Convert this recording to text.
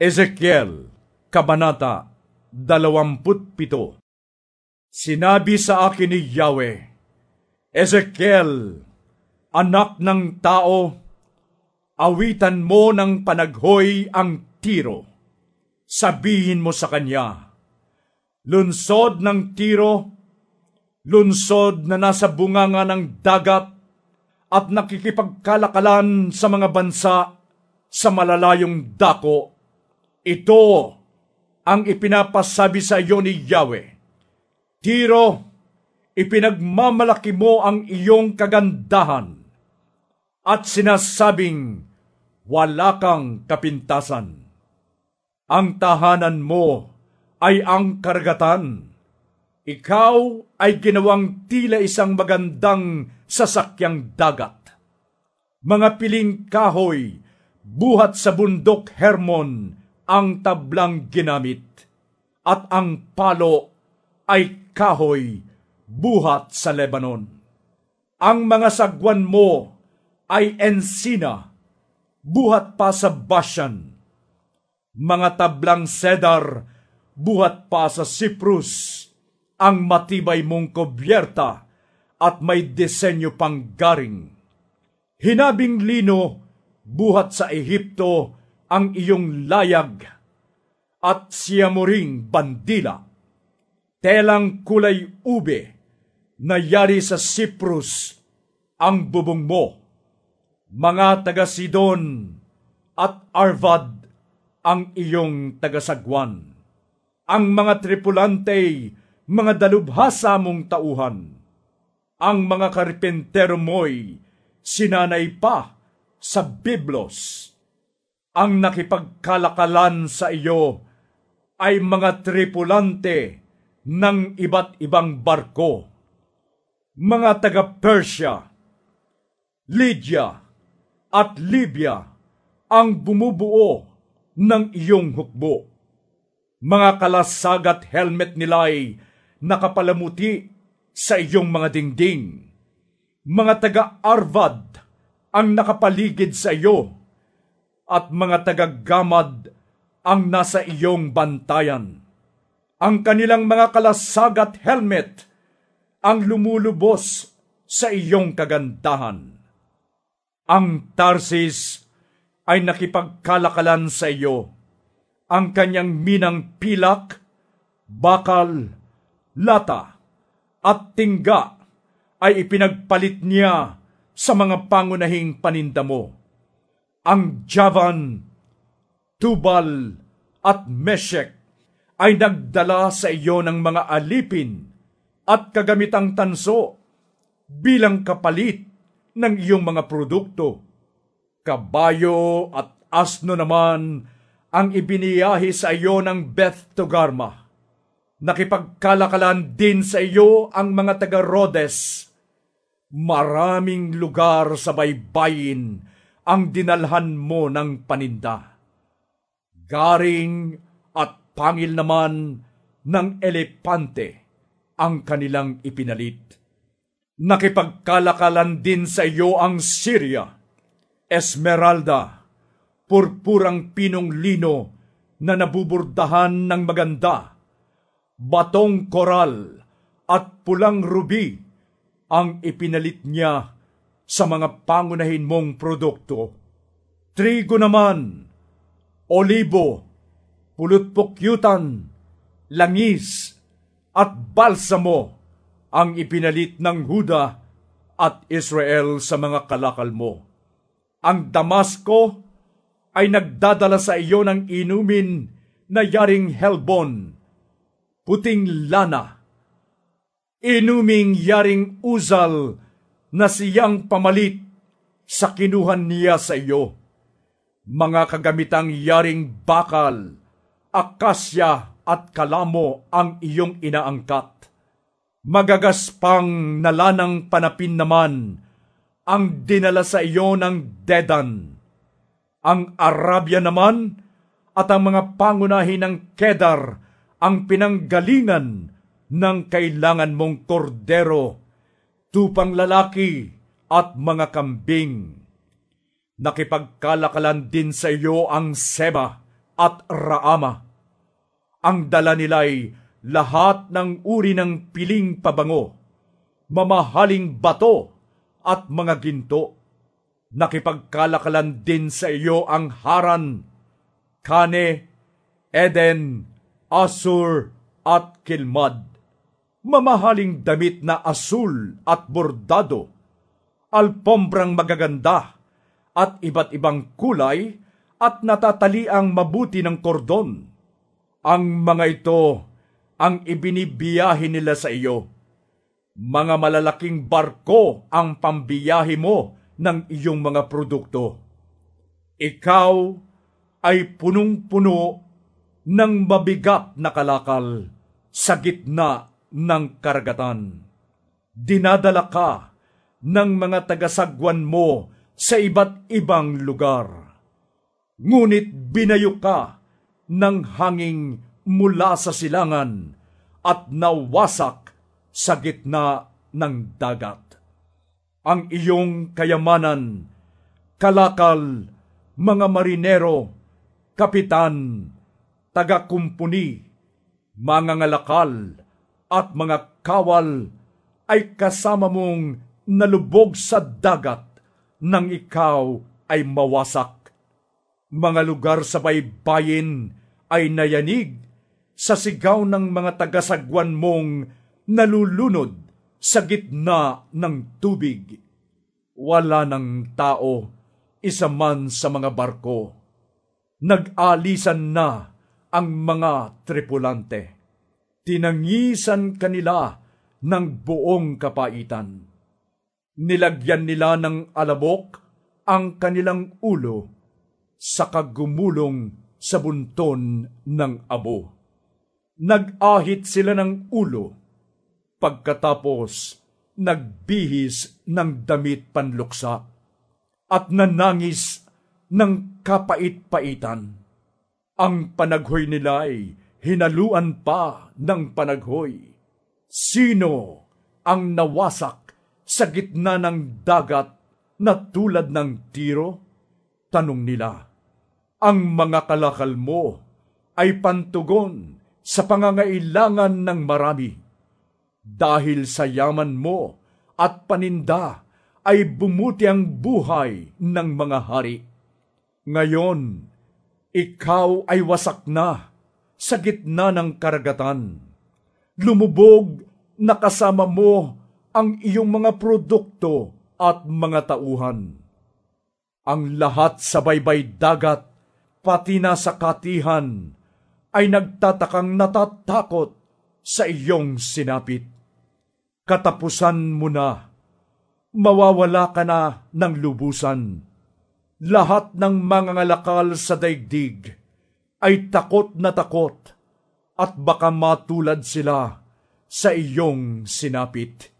Ezekiel, Kabanata 27 Sinabi sa akin ni Yahweh, Ezekiel, anak ng tao, awitan mo ng panaghoy ang tiro. Sabihin mo sa kanya, Lunsod ng tiro, lunsod na nasa bunganga ng dagat at nakikipagkalakalan sa mga bansa sa malalayong dako. Ito ang ipinapasabi sa iyo ni Yahweh. Tiro, ipinagmamalaki mo ang iyong kagandahan at sinasabing wala kang kapintasan. Ang tahanan mo ay ang karagatan. Ikaw ay ginawang tila isang magandang sasakyang dagat. Mga piling kahoy, buhat sa bundok Hermon ang tablang ginamit, at ang palo ay kahoy, buhat sa Lebanon. Ang mga sagwan mo ay ensina, buhat pa sa Bashan. Mga tablang cedar, buhat pa sa Cyprus, ang matibay mong kobyerta at may disenyo pang garing. Hinabing lino, buhat sa Ehipto ang iyong layag at siya mo ring bandila. Telang kulay ube, nayari sa Cyprus ang bubong mo. Mga taga Sidon at Arvad ang iyong tagasagwan. Ang mga tripulante, mga dalubhasa mong tauhan. Ang mga karpentero mo'y sinanay pa sa Biblos. Ang nakipagkalakalan sa iyo ay mga tripulante ng iba't ibang barko. Mga taga-Persia, Lydia at Libya ang bumubuo ng iyong hukbo. Mga kalasag at helmet nila ay nakapalamuti sa iyong mga dingding. Mga taga-Arvad ang nakapaligid sa iyo at mga taga-Gamad ang nasa iyong bantayan. Ang kanilang mga kalasag at helmet ang lumulubos sa iyong kagandahan. Ang Tarsis ay nakipagkalakalan sa iyo. Ang kanyang minang pilak, bakal, lata, at tingga ay ipinagpalit niya sa mga pangunahing paninda mo. Ang Javan, Tubal, at Meshek ay nagdala sa iyo ng mga alipin at kagamitang tanso bilang kapalit ng iyong mga produkto. Kabayo at asno naman ang ibiniyahi sa iyo ng Beth Togarma. Nakipagkalakalan din sa iyo ang mga taga Rhodes. Maraming lugar sa baybayin ang dinalhan mo ng paninda. Garing at pangil naman ng elepante ang kanilang ipinalit. Nakipagkalakalan din sa iyo ang Syria, Esmeralda, purpurang pinong lino na nabuburdahan ng maganda, batong koral at pulang ruby ang ipinalit niya sa mga pangunahin mong produkto. Trigo naman, olibo, pulutpukyutan, langis, at balsamo ang ipinalit ng Huda at Israel sa mga kalakal mo. Ang Damasco ay nagdadala sa iyo ng inumin na yaring helbon, puting lana, inuming yaring uzal na siyang pamalit sa kinuhan niya sa iyo. Mga kagamitang yaring bakal, akasya at kalamo ang iyong inaangkat. Magagaspang nalanang panapin naman ang dinala sa iyo ng Dedan. Ang Arabia naman at ang mga pangunahin ng Kedar ang pinanggalingan ng kailangan mong kordero, tupang lalaki at mga kambing. Nakipagkalakalan din sa iyo ang Seba at Raama. Ang dala nila'y lahat ng uri ng piling pabango, mamahaling bato at mga ginto. Nakipagkalakalan din sa iyo ang Haran, Kane, Eden, Asur at Kilmad. Mamahaling damit na asul at bordado, alpombrang magaganda at iba't ibang kulay at natatali ang mabuti ng kordon. Ang mga ito ang ibinibiyahe nila sa iyo. Mga malalaking barko ang pambiyahe mo ng iyong mga produkto. Ikaw ay punong-puno ng mabigat na kalakal sa gitna ng karagatan. Dinadala ka ng mga tagasagwan mo sa iba't ibang lugar Ngunit binayo ka ng hanging mula sa silangan at nawasak sa gitna ng dagat. Ang iyong kayamanan, kalakal, mga marinero, kapitan, tagakumpuni, mga ngalakal, at mga kawal ay kasama mong nalubog sa dagat nang ikaw ay mawasak mga lugar sa baybayin ay nayanig sa sigaw ng mga tagasagwan mong nalulunod sa gitna ng tubig. Wala ng tao, isa man sa mga barko. Nag-alisan na ang mga tripulante. Tinangisan kanila ng buong kapaitan. Nilagyan nila ng alabok ang kanilang ulo sa kagumulong sa bunton ng abo. Nag-ahit sila ng ulo, pagkatapos nagbihis ng damit panluksa at nanangis ng kapait-paitan. Ang panaghoy nila ay hinaluan pa ng panaghoy. Sino ang nawasak sa gitna ng dagat na tulad ng tiro? Tanong nila ang mga kalakal mo ay pantugon sa pangangailangan ng marami. Dahil sa yaman mo at paninda ay bumuti ang buhay ng mga hari. Ngayon, ikaw ay wasak na sa gitna ng karagatan. Lumubog na kasama mo ang iyong mga produkto at mga tauhan. Ang lahat sa baybay dagat pati na sa katihan, ay nagtatakang natatakot sa iyong sinapit. Katapusan mo na, mawawala ka na ng lubusan. Lahat ng mga ngalakal sa daigdig ay takot na takot at baka matulad sila sa iyong sinapit.